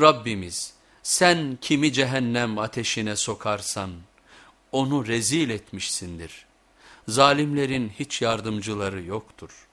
Rabbimiz sen kimi cehennem ateşine sokarsan onu rezil etmişsindir. Zalimlerin hiç yardımcıları yoktur.''